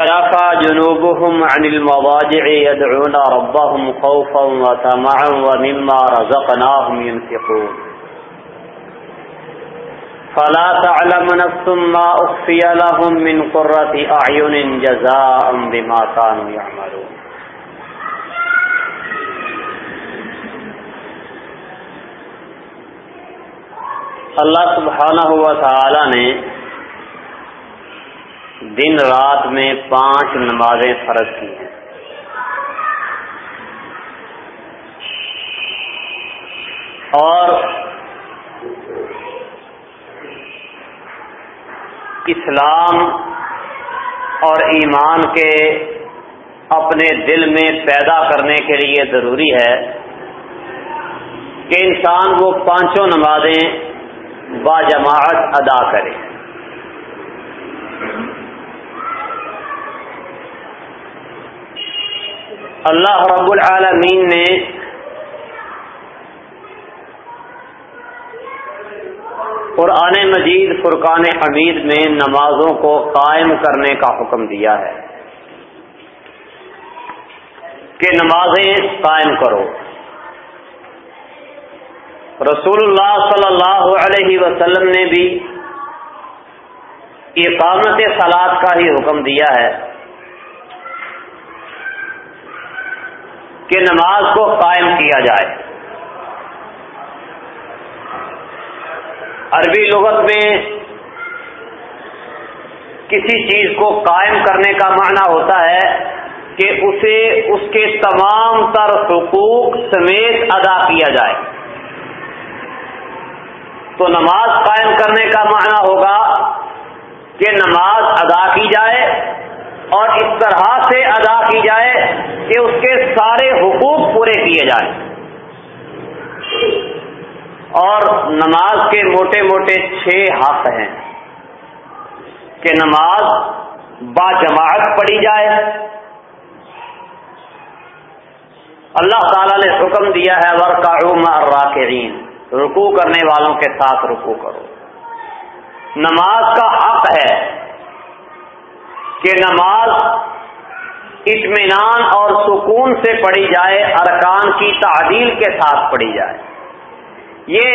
رفع جنوبهم عن المضاجع يدعون ربهم خوفا وطمعا ومما رزقناهم ينفقون. فلا تعلم نفس ما أخفي لهم من قرة أعين جزاء بما كانوا يعملون. اللہ سبحانہ ہوا تعالی نے دن رات میں پانچ نمازیں فرض کی ہیں۔ اور اسلام اور ایمان کے اپنے دل میں پیدا کرنے کے لیے ضروری ہے کہ انسان وہ پانچوں نمازیں با جماعت ادا کرے۔ اللہ رب العالمین نے قرآن مجید، فرقان حمید میں نمازوں کو قائم کرنے کا حکم دیا ہے کہ نمازیں قائم کرو۔ رسول اللہ صلی اللہ علیہ وسلم نے بھی اقامت سلاد کا ہی حکم دیا ہے۔ کہ نماز کو قائم کیا جائے۔ عربی لغت میں کسی چیز کو قائم کرنے کا معنی ہوتا ہے کہ اسے اس کے تمام تر حقوق سمیت ادا کیا جائے۔ تو نماز قائم کرنے کا معنی ہوگا کہ نماز ادا کی جائے اور اس طرح سے ادا کی جائے کہ اس کے سارے حقوق پورے کیے جائیں۔ اور نماز کے موٹے موٹے چھ حق ہیں کہ نماز با جماعت پڑھی جائے۔ اللہ تعالی نے حکم دیا ہے ورکا راکرین رکو کرنے والوں کے ساتھ رکو کرو۔ نماز کا حق ہے کہ نماز اطمینان اور سکون سے پڑھی جائے، ارکان کی تعدیل کے ساتھ پڑھی جائے۔ یہ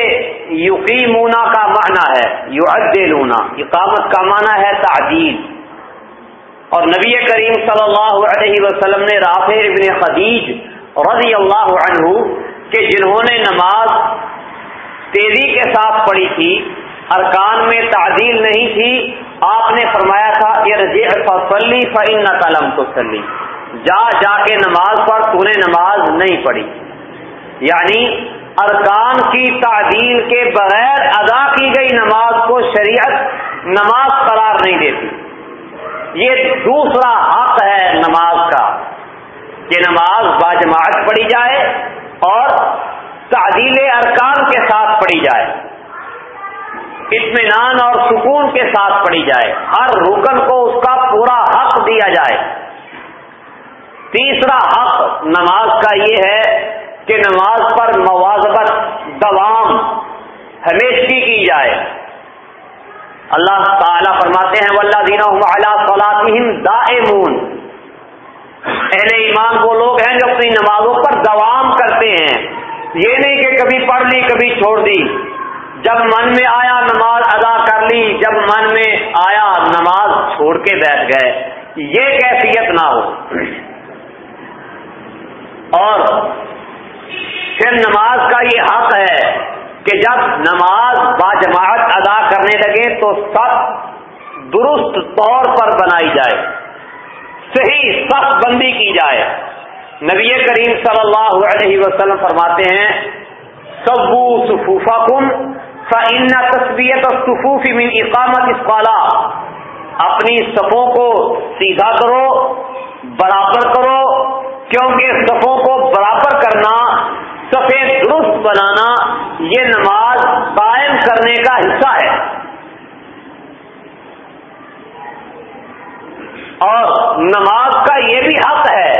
یقیمونا کا معنی ہے یو اقامت کا معنی ہے تعدیل۔ اور نبی کریم صلی اللہ علیہ وسلم نے رافع ابن خدیج رضی اللہ عنہ، کہ جنہوں نے نماز تیزی کے ساتھ پڑی تھی ارکان میں تعدیل نہیں تھی۔ آپ نے فرمایا تھا فلی فن قلم تو سلی جا جا کے نماز پر تو نے نماز نہیں پڑھی۔ یعنی ارکان کی تعدیل کے بغیر ادا کی گئی نماز کو شریعت نماز قرار نہیں دیتی۔ یہ دوسرا حق ہے نماز کا، کہ نماز باجماعت پڑھی جائے اور تعدیل ارکان کے ساتھ پڑھی جائے۔ اطمینان اور سکون کے ساتھ پڑھی جائے۔ ہر رکن کو اس کا پورا حق دیا جائے۔ تیسرا حق نماز کا یہ ہے کہ نماز پر موازبت دوام ہمیشگی کی جائے۔ اللہ تعالیٰ فرماتے ہیں ولہ دینا فلاطین دائمون۔ اہل ایمان وہ لوگ ہیں جو اپنی نمازوں پر دوام کرتے ہیں۔ یہ نہیں کہ کبھی پڑھ لی، کبھی چھوڑ دی۔ جب من میں آیا، نماز ادا کر لی، جب من میں آیا، نماز چھوڑ کے بیٹھ گئے۔ یہ کیفیت نہ ہو۔ اور پھر نماز کا یہ حق ہے کہ جب نماز با جماعت ادا کرنے لگے تو سب درست طور پر بنائی جائے۔ صحیح سخت بندی کی جائے۔ نبی کریم صلی اللہ علیہ وسلم فرماتے ہیں سبو صفوفا فن تصویت اور صفوفی میں اقامت اسقالا اپنی صفوں کو سیدھا کرو، برابر کرو، کیونکہ صفوں کو برابر کرنا سفید درست بنانا یہ نماز قائم کرنے کا حصہ ہے۔ اور نماز کا یہ بھی حق ہے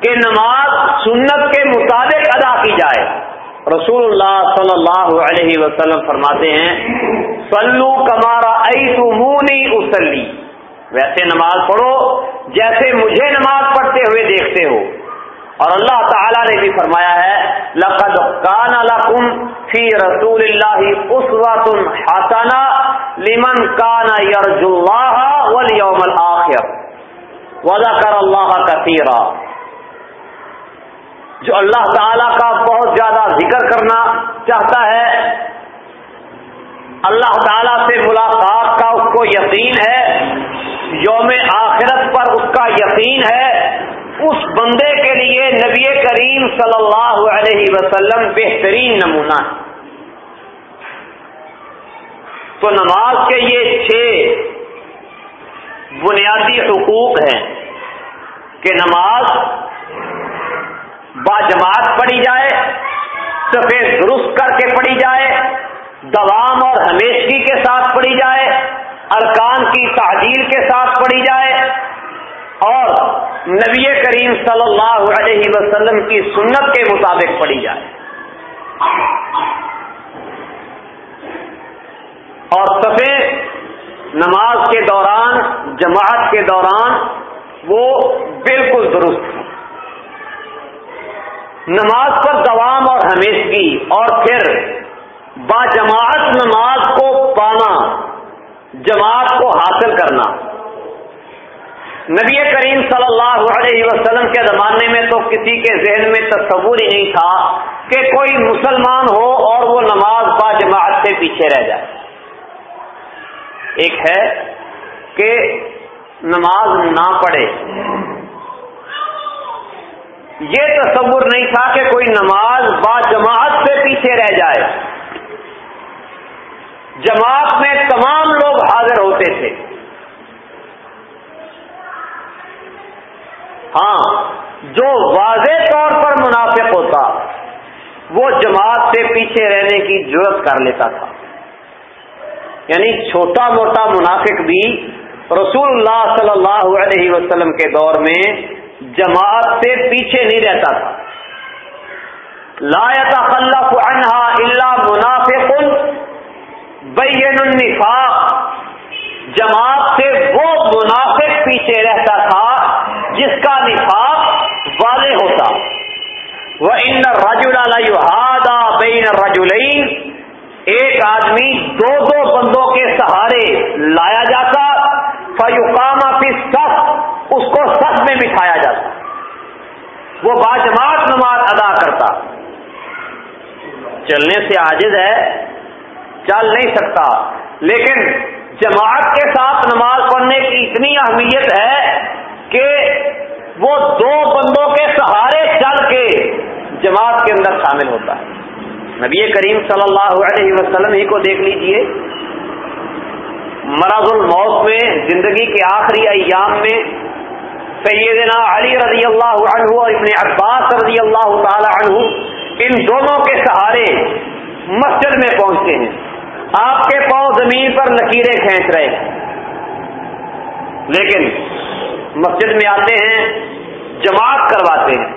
کہ نماز سنت کے مطابق ادا کی جائے۔ رسول اللہ صلی اللہ علیہ وسلم فرماتے ہیں سلو کمارا اسلی ویسے نماز پڑھو، جیسے مجھے نماز پڑھتے ہوئے دیکھتے ہو۔ اور اللہ تعالی نے بھی فرمایا ہے، لقد کان لکم فی رسول اللہ اسوۃ حسنہ لمن کان یرجو اللہ والیوم الاخر۔ وذکر اللہ کثیرا۔ جو اللہ تعالی کا بہت زیادہ ذکر کرنا چاہتا ہے، اللہ تعالی سے ملاقات کا اس کو یقین ہے، یوم آخرت پر اس کا یقین ہے۔ اس بندے کے لیے نبی کریم صلی اللہ علیہ وسلم بہترین نمونہ ہے۔ تو نماز کے یہ چھ بنیادی حقوق ہیں کہ نماز با جماعت پڑھی جائے سفید درست کر کے پڑھی جائے، دوام اور ہمیشگی کے ساتھ پڑھی جائے، ارکان کی تعدیل کے ساتھ پڑھی جائے، اور نبی کریم صلی اللہ علیہ وسلم کی سنت کے مطابق پڑھی جائے۔ اور سفید نماز کے دوران، جماعت کے دوران وہ بالکل درست ہے نماز پر دوام اور ہمیشگی اور پھر با جماعت نماز کو پانا، جماعت کو حاصل کرنا۔ نبی کریم صلی اللہ علیہ وسلم کے زمانے میں تو کسی کے ذہن میں تصور ہی نہیں تھا کہ کوئی مسلمان ہو اور وہ نماز با جماعت سے پیچھے رہ جائے۔ ایک ہے کہ نماز نہ پڑھے۔ یہ تصور نہیں تھا کہ کوئی نماز با جماعت سے پیچھے رہ جائے۔ جماعت میں تمام لوگ حاضر ہوتے تھے۔ ہاں جو واضح طور پر منافق ہوتا، وہ جماعت سے پیچھے رہنے کی ضرورت کر لیتا تھا۔ یعنی چھوٹا موٹا منافق بھی رسول اللہ صلی اللہ علیہ وسلم کے دور میں جماعت سے پیچھے نہیں رہتا تھا۔ لا يتخلف عنها الا منافق بین النفاق۔ جماعت سے وہ منافق پیچھے رہتا تھا جس کا نفاق واضح ہوتا۔ وہ ان رجول ہادا بین رجولین ایک آدمی دو دو بندوں کے سہارے لایا جاتا۔ فیوقامہ پی اس کو سچ میں بٹھایا جاتا وہ باجماعت نماز ادا کرتا چلنے سے عاجز ہے، چل نہیں سکتا۔ لیکن جماعت کے ساتھ نماز پڑھنے کی اتنی اہمیت ہے کہ وہ دو بندوں کے سہارے چل کے جماعت کے اندر شامل ہوتا ہے۔ نبی کریم صلی اللہ علیہ وسلم ہی کو دیکھ لیجیے۔ مرض الموت میں، زندگی کے آخری ایام میں سیدنا علی رضی اللہ عنہ اور ابن عباس رضی اللہ تعالی عنہ ان دونوں کے سہارے مسجد میں پہنچتے ہیں۔ آپ کے پاؤں زمین پر لکیریں کھینچ رہے ہیں۔ لیکن مسجد میں آتے ہیں، جماعت کرواتے ہیں۔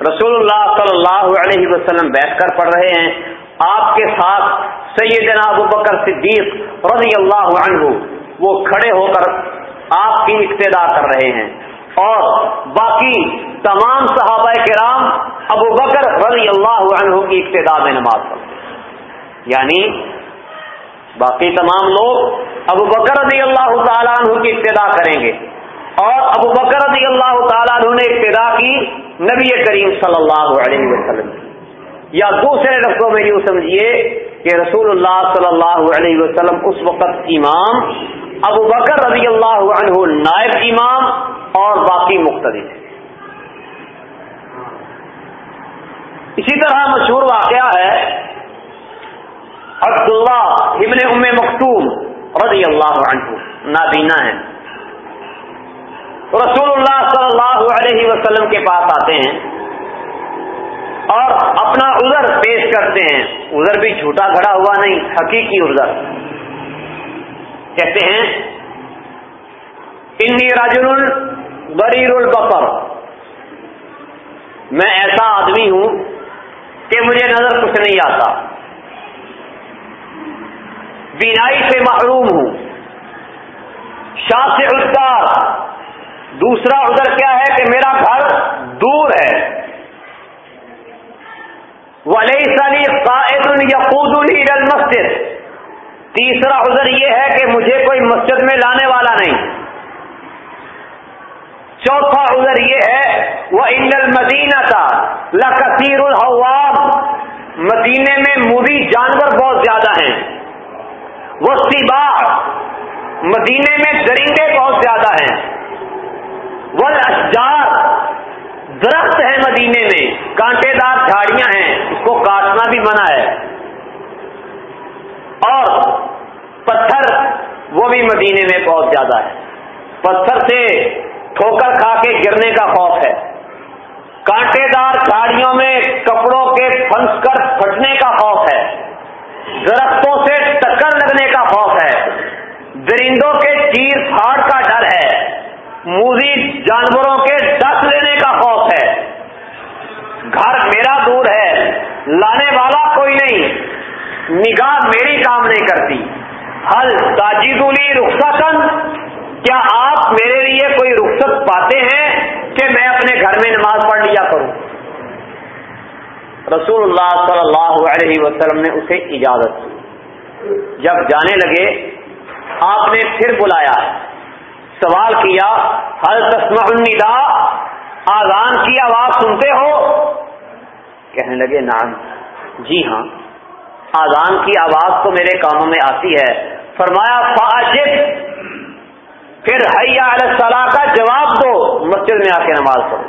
رسول اللہ صلی اللہ علیہ وسلم بیٹھ کر پڑھ رہے ہیں۔ آپ کے ساتھ سیدنا ابو بکر صدیق رضی اللہ عنہ وہ کھڑے ہو کر آپ کی ابتدا کر رہے ہیں۔ اور باقی تمام صحابہ کرام ابو بکر رضی اللہ عنہ کی ابتدا میں نماز پڑھ یعنی باقی تمام لوگ ابو بکر رضی اللہ تعالیٰ عنہ کی ابتدا کریں گے۔ اور ابو بکر رضی اللہ تعالیٰ عنہ نے ابتدا کی نبی کریم صلی اللہ علیہ وسلم یا دوسرے لفظوں میں یوں سمجھیے کہ رسول اللہ صلی اللہ علیہ وسلم اس وقت امام ابو بکر رضی اللہ عنہ نائب امام اور باقی مختلف اسی طرح مشہور واقعہ ہے عبداللہ ابن ام مختوم رضی اللہ عنہ، نابینا ہے رسول اللہ صلی اللہ علیہ وسلم کے پاس آتے ہیں اور اپنا عذر پیش کرتے ہیں۔ عذر بھی جھوٹا کھڑا ہوا نہیں، حقیقی عذر۔ کہتے ہیں، انی راجل بریر البقر میں ایسا آدمی ہوں کہ مجھے نظر کچھ نہیں آتا۔ بینائی سے محروم ہوں۔ شاہ سے ادار دوسرا ادھر کیا ہے کہ میرا گھر دور ہے۔ ولی سلی قائد یقود مسجد تیسرا ادھر یہ ہے کہ مجھے کوئی مسجد میں لانے والا نہیں۔ چوتھا ادھر یہ ہے وہ ان المدینہ تھا لکثیر الحوام مدینے میں موی جانور بہت زیادہ ہیں۔ وہ سیبا مدینے میں درندے بہت زیادہ ہیں۔ ول اشجار درخت ہیں مدینے میں، کانٹے دار جھاڑیاں ہیں، اس کو کاٹنا بھی منع ہے اور پتھر وہ بھی مدینے میں بہت زیادہ ہے۔ پتھر سے ٹھوکر کھا کے گرنے کا خوف ہے۔ کانٹے دار جھاڑیوں میں کپڑوں کے پھنس کر پھٹنے کا خوف ہے۔ درختوں سے ٹکر لگنے کا خوف ہے۔ درندوں کے چیر پھاڑ کا ڈر ہے۔ موزی جانوروں کے ڈس لینے کا خوف ہے۔ گھر میرا دور ہے۔ لانے والا کوئی نہیں۔ نگاہ میری کام نہیں کرتی۔ حل تاجیدولی رخصتن کیا آپ میرے لیے کوئی رخصت پاتے ہیں کہ میں اپنے گھر میں نماز پڑھ لیا کروں؟ رسول اللہ صلی اللہ علیہ وسلم نے اسے اجازت دی۔ جب جانے لگے، آپ نے پھر بلایا۔ سوال کیا ہر تسمع الندا آزان کی آواز سنتے ہو؟ کہنے لگے نام جی ہاں۔ آزان کی آواز تو میرے کاموں میں آتی ہے۔ فرمایا، فاجب۔ پھر حیا علیہ صلاح کا جواب دو۔ مسجد میں آ کے نماز پڑھو۔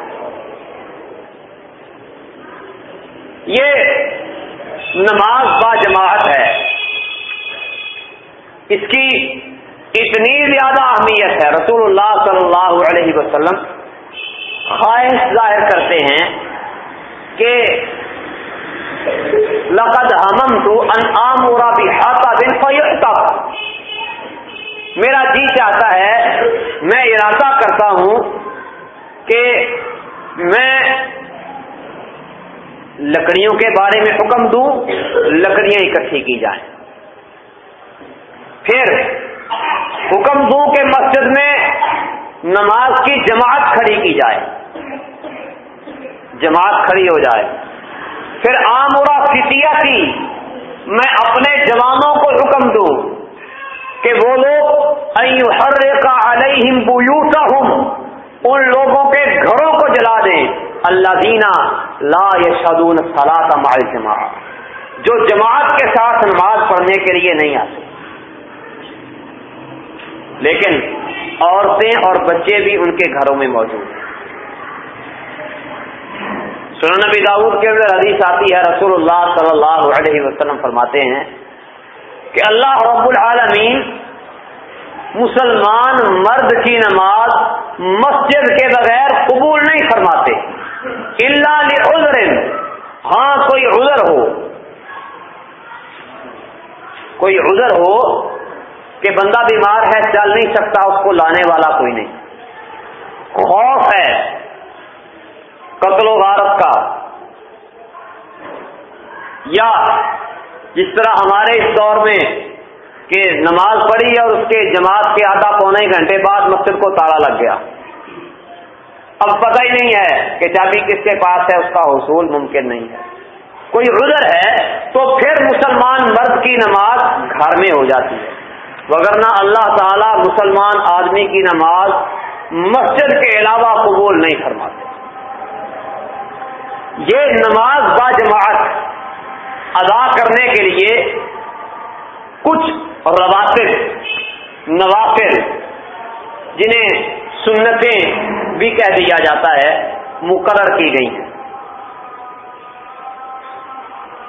یہ نماز با جماعت ہے۔ اس کی اتنی زیادہ اہمیت ہے۔ رسول اللہ صلی اللہ علیہ وسلم خواہش ظاہر کرتے ہیں کہ لقد ہمم تو انعام اور بھی ہاتھا دن تک میرا جی چاہتا ہے، میں ارادہ کرتا ہوں کہ میں لکڑیوں کے بارے میں حکم دوں، لکڑیاں اکٹھی کی جائیں۔ پھر حکم دوں کہ مسجد میں نماز کی جماعت کھڑی کی جائے۔ جماعت کھڑی ہو جائے۔ پھر عام فتیا کی، میں اپنے جوانوں کو حکم دوں کہ وہ لوگ ہر کا علیہم بویوتا ہوں ان لوگوں کے گھروں کو جلا دیں۔ اللہ دینا لا یشدون صلاح مال جماعت جو جماعت کے ساتھ نماز پڑھنے کے لیے نہیں آتے۔ لیکن عورتیں اور بچے بھی ان کے گھروں میں موجود ہیں۔ سنن نبی داود کے اندر حدیث آتی ہے، رسول اللہ صلی اللہ علیہ وسلم فرماتے ہیں کہ اللہ رب العالمین مسلمان مرد کی نماز مسجد کے بغیر قبول نہیں فرماتے۔ اللہ عذر ہاں کوئی عذر ہو۔ کوئی عذر ہو کہ بندہ بیمار ہے، چل نہیں سکتا، اس کو لانے والا کوئی نہیں۔ خوف ہے۔ قتل و غارت کا۔ یا جس طرح ہمارے اس دور میں کہ نماز پڑھی اور اس کے جماعت کے آدھا پونے گھنٹے بعد مسجد کو تالا لگ گیا۔ اب پتہ ہی نہیں ہے کہ چابی کس کے پاس ہے، اس کا حصول ممکن نہیں ہے۔ کوئی عذر ہے تو پھر مسلمان مرد کی نماز گھر میں ہو جاتی ہے۔ وگرنہ اللہ تعالی مسلمان آدمی کی نماز مسجد کے علاوہ قبول نہیں فرماتے۔ یہ نماز با جماعت ادا کرنے کے لیے کچھ رواتب، نوافل، جنہیں سنتیں بھی کہہ دیا جاتا ہے، مقرر کی گئی ہیں۔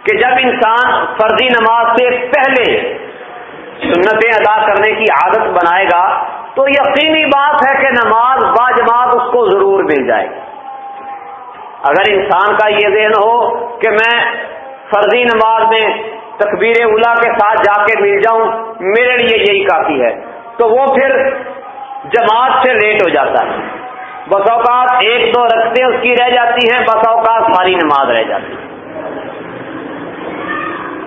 کہ جب انسان فرضی نماز سے پہلے سنتیں ادا کرنے کی عادت بنائے گا، تو یقینی بات ہے کہ نماز با جماعت اس کو ضرور مل جائے گی۔ اگر انسان کا یہ ذہن ہو کہ میں فرضی نماز میں تکبیر اولا کے ساتھ جا کے مل جاؤں، میرے لیے یہی کافی ہے۔ تو وہ پھر جماعت سے لیٹ ہو جاتا ہے۔ بس اوقات ایک دو رکھتے اس کی رہ جاتی ہیں، بس اوقات ساری نماز رہ جاتی ہے۔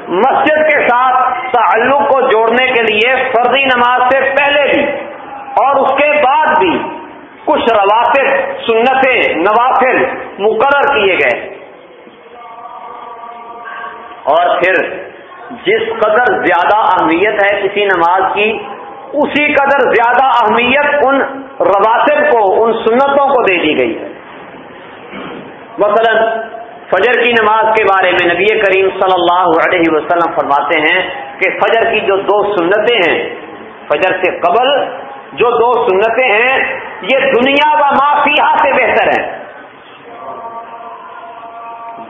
مسجد کے ساتھ تعلق کو جوڑنے کے لیے فرضی نماز سے پہلے بھی اور اس کے بعد بھی کچھ روافل سنتیں، نوافل مقرر کیے گئے۔ اور پھر جس قدر زیادہ اہمیت ہے کسی نماز کی، اسی قدر زیادہ اہمیت ان رواتب کو، ان سنتوں کو دے دی گئی۔ مثلا فجر کی نماز کے بارے میں نبی کریم صلی اللہ علیہ وسلم فرماتے ہیں کہ فجر کی جو دو سنتیں ہیں، فجر سے قبل جو دو سنتیں ہیں، یہ دنیا و معافیہ سے بہتر ہیں۔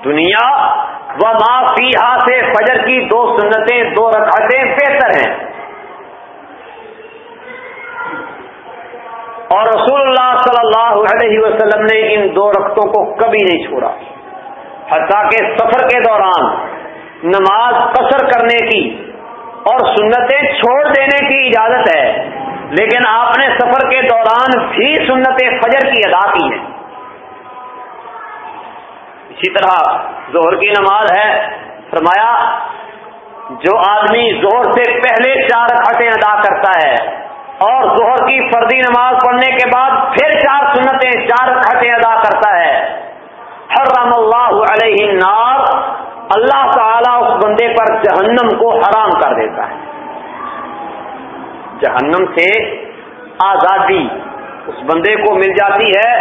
دنیا و معافیہ سے فجر کی دو سنتیں، دو رکعتیں بہتر ہیں۔ اور رسول اللہ صلی اللہ علیہ وسلم نے ان دو رختوں کو کبھی نہیں چھوڑا۔ حتیٰ کہ سفر کے دوران، نماز قصر کرنے کی اور سنتیں چھوڑ دینے کی اجازت ہے۔ لیکن آپ نے سفر کے دوران بھی سنتیں فجر کی ادا کی ہیں اسی طرح زہر کی نماز ہے۔ فرمایا، جو آدمی زہر سے پہلے چار ہٹیں ادا کرتا ہے اور ظہر کی فردی نماز پڑھنے کے بعد پھر چار سنتیں، چار کھٹیں ادا کرتا ہے۔ حرم اللہ علیہ النار۔ اللہ تعالی اس بندے پر جہنم کو حرام کر دیتا ہے۔ جہنم سے آزادی اس بندے کو مل جاتی ہے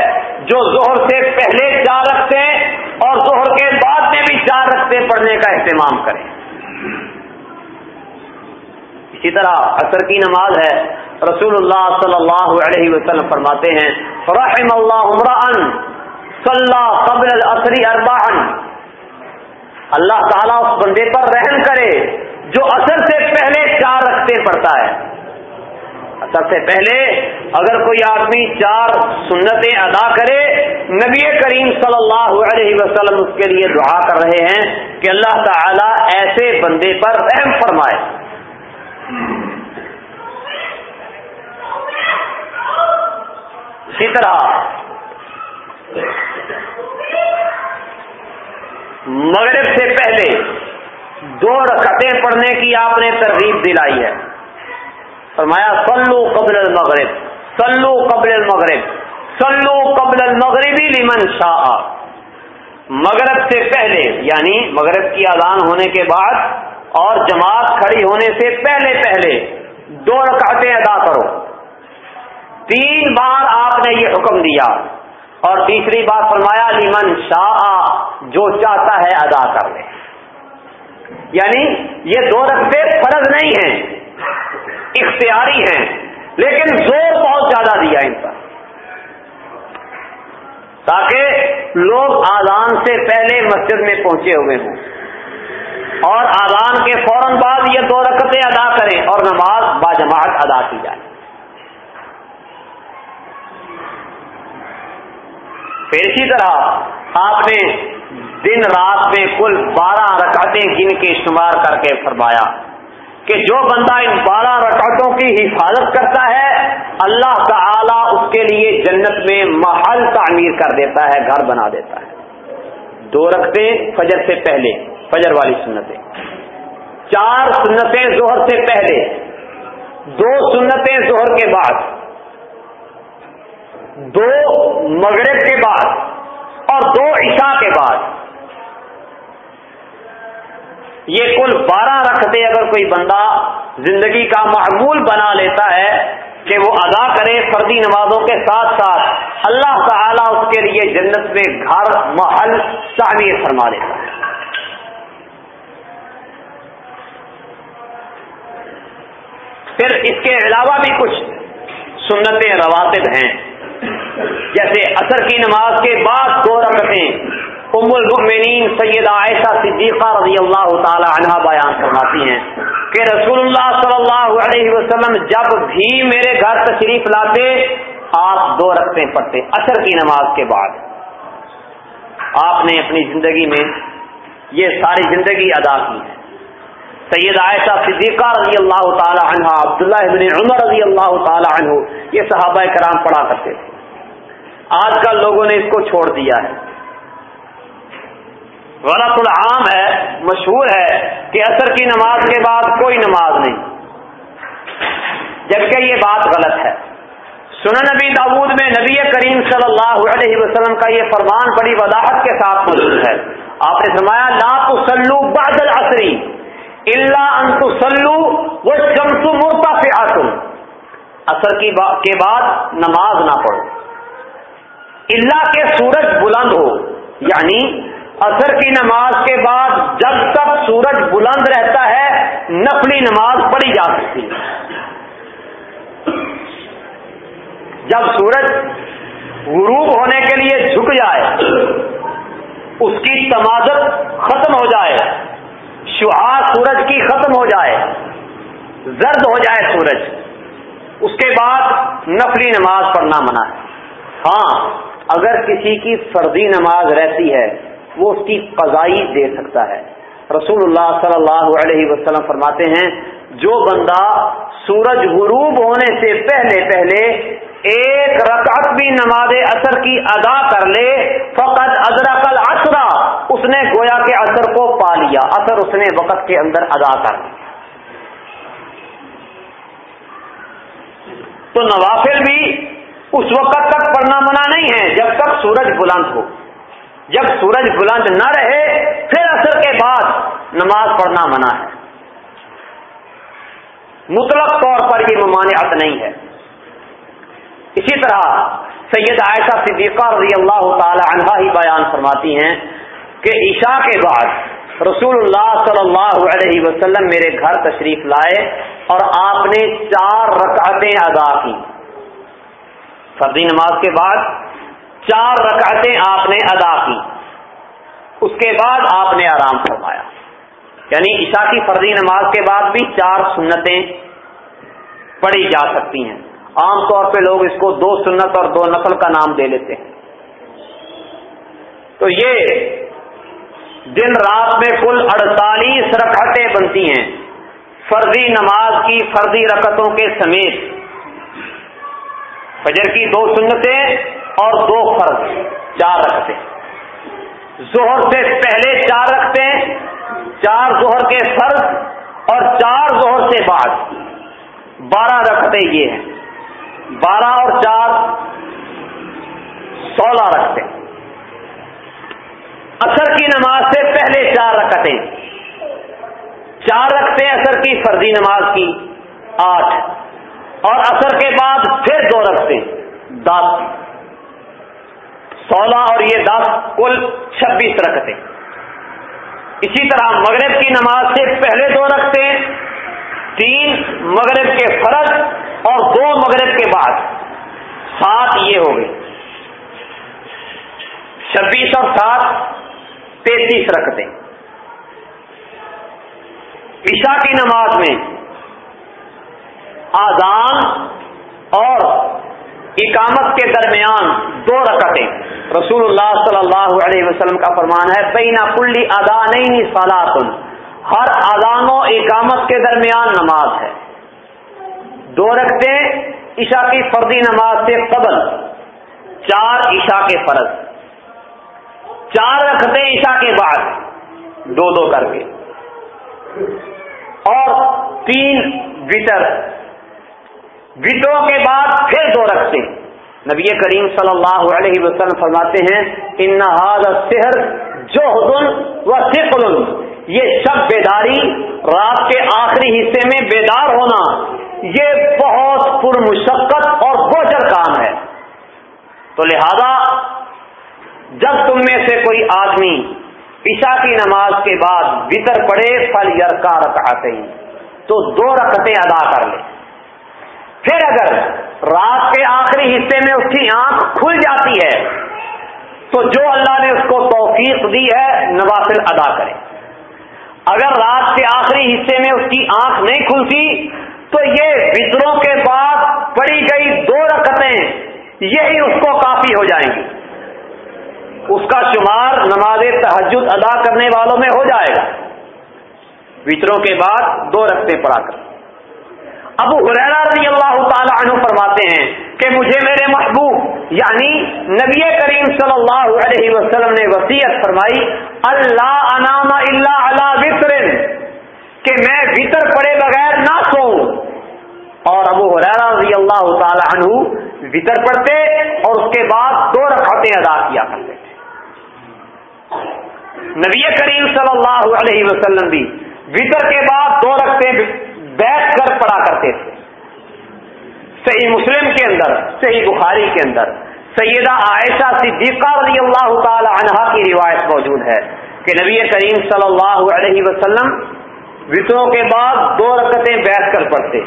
جو زہر سے پہلے چار رکھتے اور زہر کے بعد میں بھی چار رکھتے پڑھنے کا اہتمام کریں اسی طرح اثر کی نماز ہے، رسول اللہ صلی اللہ علیہ وسلم فرماتے ہیں، رحم اللہ عمران صلی قبل العصری ارباہن اللہ تعالیٰ اس بندے پر رحم کرے جو اثر سے پہلے چار رکھتے پڑتا ہے۔ اثر سے پہلے اگر کوئی آدمی چار سنتیں ادا کرے، نبی کریم صلی اللہ علیہ وسلم اس کے لیے دعا کر رہے ہیں کہ اللہ تعالیٰ ایسے بندے پر رحم فرمائے۔ اسی طرح مغرب سے پہلے دو رکعتیں پڑھنے کی آپ نے ترغیب دلائی ہے۔ فرمایا سلو قبل المغرب سلو قبل المغرب سلو قبل المغربی لمن شاہ مغرب سے پہلے یعنی مغرب کی اذان ہونے کے بعد اور جماعت کھڑی ہونے سے پہلے پہلے دو رکعتیں ادا کرو۔ تین بار آپ نے یہ حکم دیا۔ اور تیسری بار فرمایا لیمن شاہ جو چاہتا ہے ادا کر لے۔ یعنی یہ دو رقبے فرض نہیں ہیں۔ اختیاری ہیں، لیکن زور بہت زیادہ دیا ان پر۔ تاکہ لوگ آزان سے پہلے مسجد میں پہنچے ہوئے ہوں۔ اور آزان کے فوراً بعد یہ دو رقطیں ادا کریں اور نماز باجماعت ادا کی جائے۔ پھر اسی طرح آپ نے دن رات میں کل بارہ رکعتیں گن کے شمار کر کے فرمایا۔ کہ جو بندہ ان بارہ رکعتوں کی حفاظت کرتا ہے، اللہ تعالی اس کے لیے جنت میں محل تعمیر کر دیتا ہے، گھر بنا دیتا ہے۔ دو رکھتے فجر سے پہلے، فجر والی سنتیں۔ چار سنتیں زہر سے پہلے، دو سنتیں زہر کے بعد۔ دو مغرب کے بعد اور دو عشاء کے بعد۔ یہ کل بارہ رکھتے اگر کوئی بندہ زندگی کا معمول بنا لیتا ہے کہ وہ ادا کرے فردی نمازوں کے ساتھ ساتھ، اللہ تعالیٰ اس کے لیے جنت میں گھر، محل تعمیر فرما دیتا ہے۔ پھر اس کے علاوہ بھی کچھ سنتیں رواتب ہیں۔ جیسے اثر کی نماز کے بعد دو رکعتیں ام المؤمنین سیدہ عائشہ صدیقہ رضی اللہ تعالی عنہ بیان فرماتی ہیں کہ رسول اللہ صلی اللہ علیہ وسلم جب بھی میرے گھر تشریف لاتے، آپ دو رکھتے پڑھتے اثر کی نماز کے بعد۔ آپ نے اپنی زندگی میں یہ ساری زندگی ادا کی ہے۔ سید عائشہ صدیقہ رضی اللہ تعالی عنہ عبداللہ ابن عمر رضی اللہ تعالی عنہ، یہ صحابہ کرام پڑھا کرتے تھے۔ آج کل لوگوں نے اس کو چھوڑ دیا ہے۔ غلط العام ہے، مشہور ہے کہ اثر کی نماز کے بعد کوئی نماز نہیں۔ جبکہ یہ بات غلط ہے۔ سنن نبی داود میں نبی کریم صلی اللہ علیہ وسلم کا یہ فرمان بڑی وضاحت کے ساتھ موجود ہے۔ آپ نے فرمایا، لا تسلو بعد العصری اللہ ان تسلو وہ شمس اثر کی با... کے بعد نماز نہ پڑھو۔ اللہ کے سورج بلند ہو یعنی اثر کی نماز کے بعد جب تک سورج بلند رہتا ہے، نفلی نماز پڑھی جا سکتی ہے۔ جب سورج غروب ہونے کے لیے جھک جائے، اس کی تمازت ختم ہو جائے شہا سورج کی ختم ہو جائے، زرد ہو جائے سورج، اس کے بعد نفلی نماز پڑھنا منع ہے ہاں اگر کسی کی فرضی نماز رہتی ہے وہ اس کی قضائی دے سکتا ہے۔ رسول اللہ صلی اللہ علیہ وسلم فرماتے ہیں، جو بندہ سورج غروب ہونے سے پہلے پہلے ایک رکعت بھی نماز اثر کی ادا کر لے، فقط ادرک العصرا اس نے گویا کے اثر کو پا لیا اثر اس نے وقت کے اندر ادا کر لیا۔ تو نوافل بھی اس وقت تک پڑھنا منع نہیں ہے جب تک سورج بلند ہو۔ جب سورج بلند نہ رہے، پھر اثر کے بعد نماز پڑھنا منع ہے۔ مطلق طور پر یہ ممانعت نہیں ہے۔ اسی طرح سید عائشہ صدیقہ رضی اللہ تعالی عنہ ہی بیان فرماتی ہیں کہ عشاء کے بعد رسول اللہ صلی اللہ علیہ وسلم میرے گھر تشریف لائے اور آپ نے چار رکعتیں ادا کی۔ فردی نماز کے بعد چار رکعتیں آپ نے ادا کی۔ اس کے بعد آپ نے آرام فرمایا۔ یعنی عشاء کی فرضی نماز کے بعد بھی چار سنتیں پڑھی جا سکتی ہیں۔ عام طور پہ لوگ اس کو دو سنت اور دو نقل کا نام دے لیتے ہیں۔ تو یہ دن رات میں کل اڑتالیس رکعتیں بنتی ہیں۔ فرضی نماز کی فرضی رکعتوں کے سمیت۔ فجر کی دو سنتیں اور دو فرض چار رکھتے زہر سے پہلے چار رکھتے چار زہر کے فرض اور چار زہر سے بعد۔ بارہ رکھتے یہ ہیں۔ بارہ اور چار سولہ رکھتے اثر کی نماز سے پہلے چار رکھتے چار رکھتے اثر کی فرضی نماز کی آٹھ۔ اور اثر کے بعد پھر دو رکھتے دس۔ سولہ اور یہ دس کل چھبیس رکھتے اسی طرح مغرب کی نماز سے پہلے دو رکھتے تین مغرب کے فرض اور دو مغرب کے بعد۔ سات یہ ہو گئے۔ چھبیس اور سات تینتیس رکھتے عشاء کی نماز میں آزان اور اقامت کے درمیان دو رکعتیں۔ رسول اللہ صلی اللہ علیہ وسلم کا فرمان ہے بینا کلی ادا نہیں سالاتن ہر اذان و اقامت کے درمیان نماز ہے۔ دو رکھتے عشاء کی فردی نماز سے قبل، چار عشاء کے فرض۔ چار رکھتے عشاء کے بعد، دو دو کر کے۔ اور تین وطر وطروں کے بعد پھر دو رکھتے نبی کریم صلی اللہ علیہ وسلم فرماتے ہیں، ان سحر جو و یہ شب بیداری رات کے آخری حصے میں بیدار ہونا، یہ بہت پر مشقت اور گوچر کام ہے۔ تو لہذا، جب تم میں سے کوئی آدمی عشاء کی نماز کے بعد بتر پڑے پھل یرکا رکھاتے ہی تو دو رکھتے ادا کر لے۔ پھر اگر رات کے آخری حصے میں اس کی آنکھ کھل جاتی ہے، تو جو اللہ نے اس کو توفیق دی ہے، نوافل ادا کرے۔ اگر رات کے آخری حصے میں اس کی آنکھ نہیں کھلتی، تو یہ بجروں کے بعد پڑی گئی دو رکتیں، یہی اس کو کافی ہو جائیں گی۔ اس کا شمار نماز تحجد ادا کرنے والوں میں ہو جائے گا۔ وطروں کے بعد دو رکھتے پڑا کر۔ ابو حریرا رضی اللہ تعالی عنہ فرماتے ہیں کہ مجھے میرے محبوب یعنی نبی کریم صلی اللہ علیہ وسلم نے وسیعت فرمائی، اللہ انام اللہ اللہ وطر کہ میں وطر پڑے بغیر نہ سو اور ابو حریرا رضی اللہ تعالی عنہ وطر پڑھتے اور اس کے بعد دو رکعتیں ادا کیا کرتے تھے۔ نبی کریم صلی اللہ علیہ وسلم بھی وطر کے بعد دو رکھتے بیٹھ کر پڑھا کرتے تھے۔ صحیح مسلم کے اندر، صحیح بخاری کے اندر۔ سیدہ عائشہ صدیقہ رضی اللہ تعالی عنہا کی روایت موجود ہے کہ نبی کریم صلی اللہ علیہ وسلم وطروں کے بعد دو رکعتیں بیٹھ کر پڑھتے۔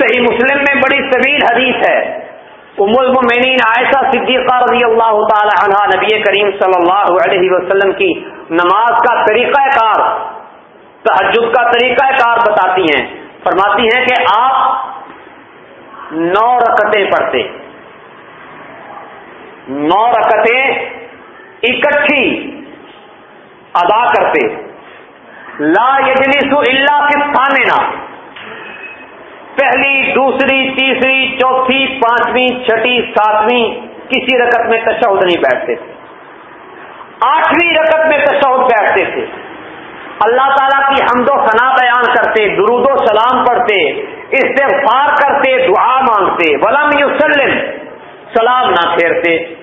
صحیح مسلم میں بڑی طویل حدیث ہے۔ ام المؤمنین عائشہ صدیقہ رضی اللہ تعالی عنہ نبی کریم صلی اللہ علیہ وسلم کی نماز کا طریقہ کار تحجد کا طریقہ کار بتاتی ہیں۔ فرماتی ہیں کہ آپ نو رکعتیں پڑھتے۔ نو رکعتیں اکٹھی ادا کرتے۔ لا یجلس اللہ کے سامنے پہلی، دوسری، تیسری، چوتھی، پانچویں، چھٹی، ساتویں، کسی رکت میں تشہد نہیں بیٹھتے۔ تھے آٹھویں رکت میں تشہد بیٹھتے تھے۔ اللہ تعالیٰ کی حمد و ثنا بیان کرتے، درود و سلام پڑھتے، استغفار کرتے، دعا مانگتے، ولم یوسلم سلام نہ پھیرتے۔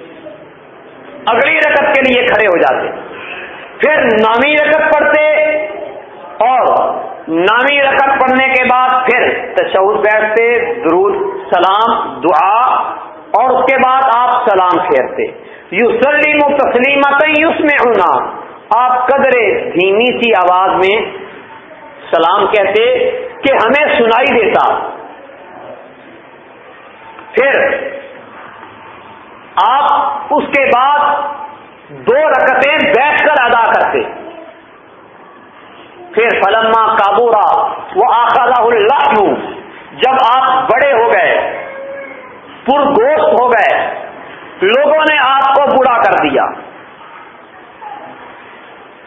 اگلی رکت کے لیے کھڑے ہو جاتے۔ پھر نامی رکت پڑھتے اور نامی رکت پڑھنے کے بعد پھر تشود بیٹھتے، درود، سلام، دعا اور اس کے بعد آپ سلام پھیرتے۔ یو سلیم و تسلیمت یوس میں ہونا آپ قدرے دھیمی سی آواز میں سلام کہتے کہ ہمیں سنائی دیتا۔ پھر آپ اس کے بعد دو رکتیں بیٹھ کر ادا کرتے۔ پھر فلما کابورا وہ آخر اللہ جب آپ بڑے ہو گئے پر گوشت ہو گئے، لوگوں نے آپ کو برا کر دیا۔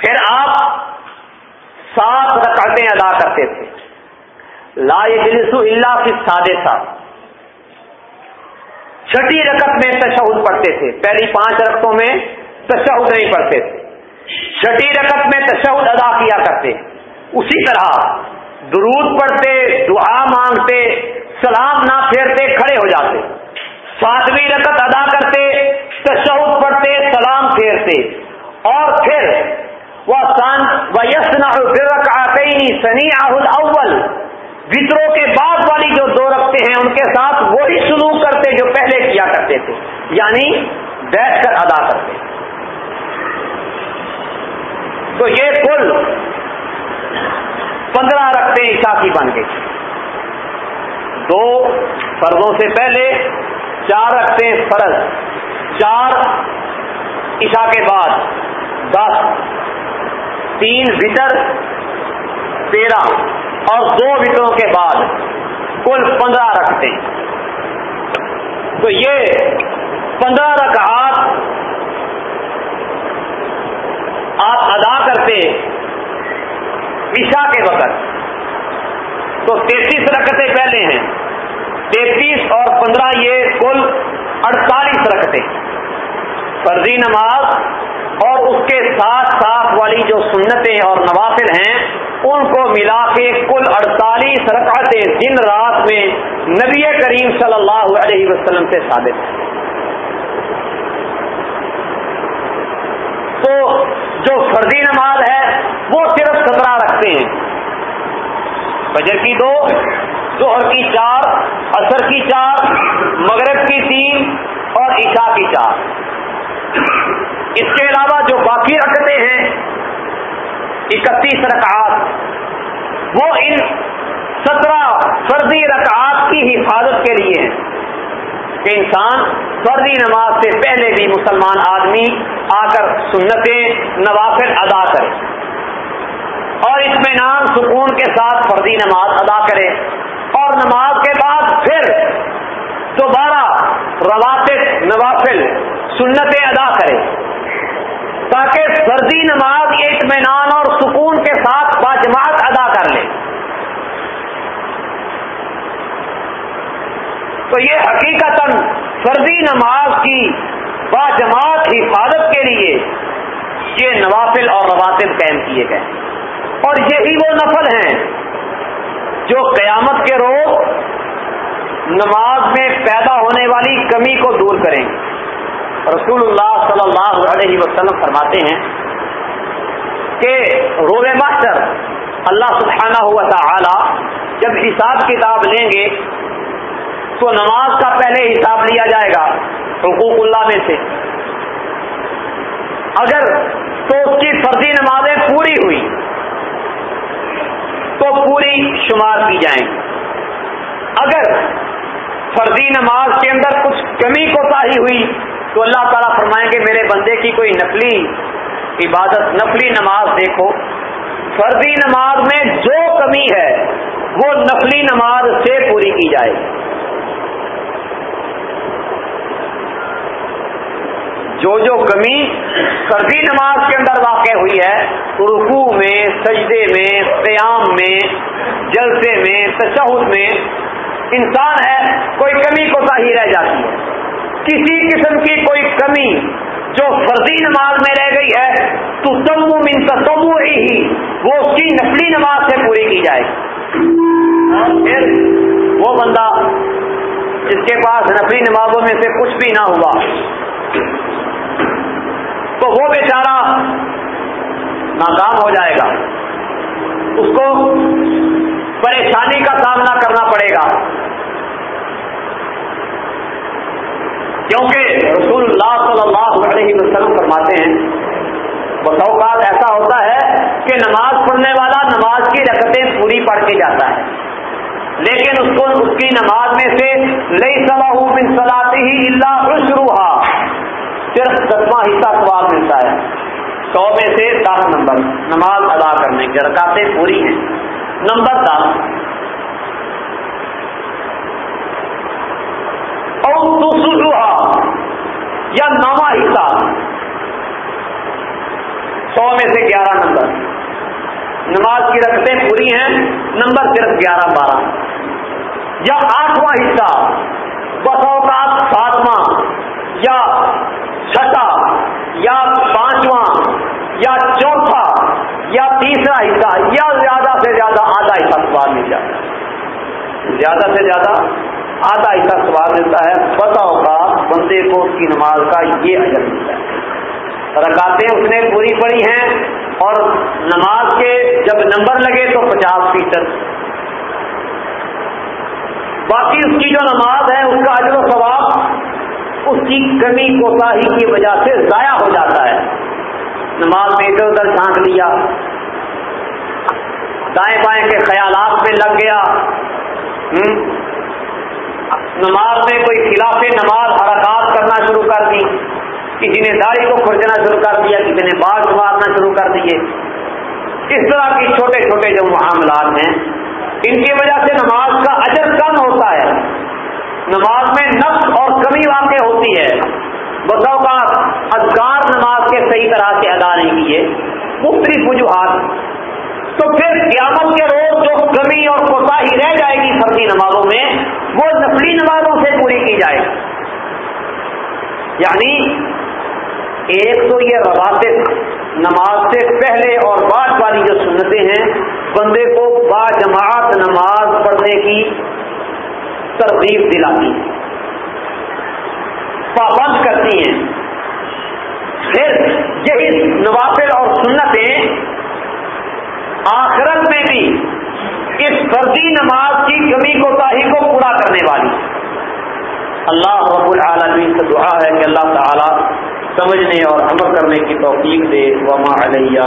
پھر آپ سات رکعتیں ادا کرتے تھے۔ لا جلسو اللہ کی سادے ساتھ چھٹی رکعت میں تشہد پڑھتے تھے۔ پہلی پانچ رقطوں میں تشہد نہیں پڑھتے تھے۔ چھٹی رکعت میں تشہد ادا کیا کرتے۔ اسی طرح درود پڑھتے، دعا مانگتے، سلام نہ پھیرتے، کھڑے ہو جاتے۔ ساتویں رکت ادا کرتے، تشہد پڑھتے، سلام پھیرتے۔ اور پھر و یسنا آتے سنی آہد اول وطروں کے بعد والی جو دو رکھتے ہیں ان کے ساتھ، وہی سلوک کرتے جو پہلے کیا کرتے تھے۔ یعنی بیٹھ کر ادا کرتے تو یہ کل پندرہ رکھتے عشاء کی بن گئی۔ دو فرضوں سے پہلے، چار رکھتے فرض۔ چار عشاء کے بعد، دس۔ تین وطر تیرہ اور دو وطروں کے بعد کل پندرہ رکھتے تو یہ پندرہ رکعات آپ ادا کرتے عشاء کے وقت۔ تو تینتیس رکھتے پہلے ہیں۔ تینتیس اور پندرہ یہ کل اڑتالیس رکھتے فرضی نماز اور اس کے ساتھ ساتھ والی جو سنتیں اور نوافل ہیں، ان کو ملا کے کل اڑتالیس رکعتیں دن رات میں نبی کریم صلی اللہ علیہ وسلم سے ثابت ہیں۔ تو جو فرضی نماز ہے، وہ صرف سترہ رکھتے ہیں۔ فجر کی دو، ظہر کی چار اثر کی چار، مغرب کی تین اور عشاء کی چار۔ اس کے علاوہ جو باقی رکھتے ہیں، اکتیس رکعات، وہ ان سترہ فرضی رکعات کی حفاظت کے لیے ہیں۔ کہ انسان فرضی نماز سے پہلے بھی مسلمان آدمی آ کر سنتیں نوافل ادا کرے۔ اور اطمینان، سکون کے ساتھ فرضی نماز ادا کرے۔ اور نماز کے بعد پھر دوبارہ رواتب نوافل سنتیں ادا کرے۔ تاکہ فرضی نماز اطمینان اور سکون کے ساتھ باجماعت ادا کر لے۔ تو یہ حقیقت فرضی نماز کی با جماعت حفاظت کے لیے یہ نوافل اور رواتب قائم کیے گئے۔ اور یہی وہ نفل ہیں جو قیامت کے روز نماز میں پیدا ہونے والی کمی کو دور کریں۔ رسول اللہ صلی اللہ علیہ وسلم فرماتے ہیں کہ روب ماسٹر اللہ سبحانہ ہوا تھا جب حساب کتاب لیں گے تو نماز کا پہلے حساب لیا جائے گا حقوق اللہ میں سے۔ اگر تو اس کی فرضی نمازیں پوری ہوئی تو پوری شمار کی جائیں۔ اگر فرضی نماز کے اندر کچھ کمی کوتاہی ہوئی تو اللہ تعالیٰ فرمائیں گے، میرے بندے کی کوئی نقلی عبادت نقلی نماز دیکھو۔ فرضی نماز میں جو کمی ہے، وہ نقلی نماز سے پوری کی جائے۔ جو جو کمی فرضی نماز کے اندر واقع ہوئی ہے، رکوع میں، سجدے میں، قیام میں، جلسے میں، تشہد میں انسان ہے، کوئی کمی کو ہی رہ جاتی ہے۔ کسی قسم کی کوئی کمی جو فرضی نماز میں رہ گئی ہے، تو تمو من تمو ہی، وہ اس کی نقلی نماز سے پوری کی جائے پھر وہ بندہ جس کے پاس نقلی نمازوں میں سے کچھ بھی نہ ہوا، تو وہ بیچارہ ناکام ہو جائے گا۔ اس کو پریشانی کا سامنا کرنا پڑے گا۔ کیونکہ رسول اللہ صلی اللہ علیہ وسلم فرماتے ہیں بس اوقات ایسا ہوتا ہے کہ نماز پڑھنے والا نماز کی رکتیں پوری پڑھ کے جاتا ہے۔ لیکن اس کو، اس کی نماز میں سے لئی سوا بن سلاتی ہی اللہ خوش صرف دسواں حصہ سواب ملتا ہے۔ سو میں سے دس نمبر، نماز ادا کرنے کی رکاتیں پوری ہیں۔ نمبر دس۔ اور یا نواں حصہ۔ سو میں سے گیارہ نمبر۔ نماز کی رقطیں پوری ہیں، نمبر صرف گیارہ، بارہ۔ یا آٹھواں حصہ بس اوقات ساتواں، یا چھٹا، یا پانچواں، یا چوتھا، یا تیسرا حصہ، یا زیادہ آدھا حصہ سوال مل جاتا ہے۔ زیادہ سے زیادہ آدھا حصہ سوال ملتا ہے۔ بتاؤ کا بندے کو اس کی نماز کا یہ اجر ملتا ہے۔ رکاتیں اس نے پوری پڑی ہیں اور نماز کے جب نمبر لگے تو پچاس فیصد۔ باقی اس کی جو نماز ہے، اس کا اجر و ثواب اس کی کمی کوتاہی کی وجہ سے ضائع ہو جاتا ہے۔ نماز میں ادھر ادھر جھانک لیا۔ دائیں بائیں کے خیالات میں لگ گیا۔ نماز میں کوئی خلاف نماز حرکات کرنا شروع کر دی۔ کسی نے داڑھی کو کھرچنا شروع کر دیا، کسی نے باغ مارنا شروع کر دیے۔ اس طرح کی چھوٹے چھوٹے جو معاملات ہیں، ان کی وجہ سے نماز کا اجر کم ہوتا ہے۔ نماز میں نقص اور کمی واقع ہوتی ہے۔ بسوں کا ادگار نماز کے صحیح طرح سے ادا نہیں کیے۔ مختلف وجوہات تو پھر قیامت کے روز جو کمی اور کوتا ہی رہ جائے گی فرضی نمازوں میں، وہ نقلی نمازوں سے پوری کی جائے گی۔ یعنی ایک تو یہ رواتب نماز سے پہلے اور بعد والی جو سنتیں ہیں، بندے کو با جماعت نماز پڑھنے کی ترغیب دلاتی ہیں۔ پابند کرتی ہیں۔ پھر یہی نوافل اور سنتیں آخرت میں بھی اس فرضی نماز کی کمی کو تاہی کو پورا کرنے والی۔ اللہ رب العالمین سے دعا ہے کہ اللہ تعالی سمجھنے اور عمل کرنے کی توفیق دے۔ وما علیہ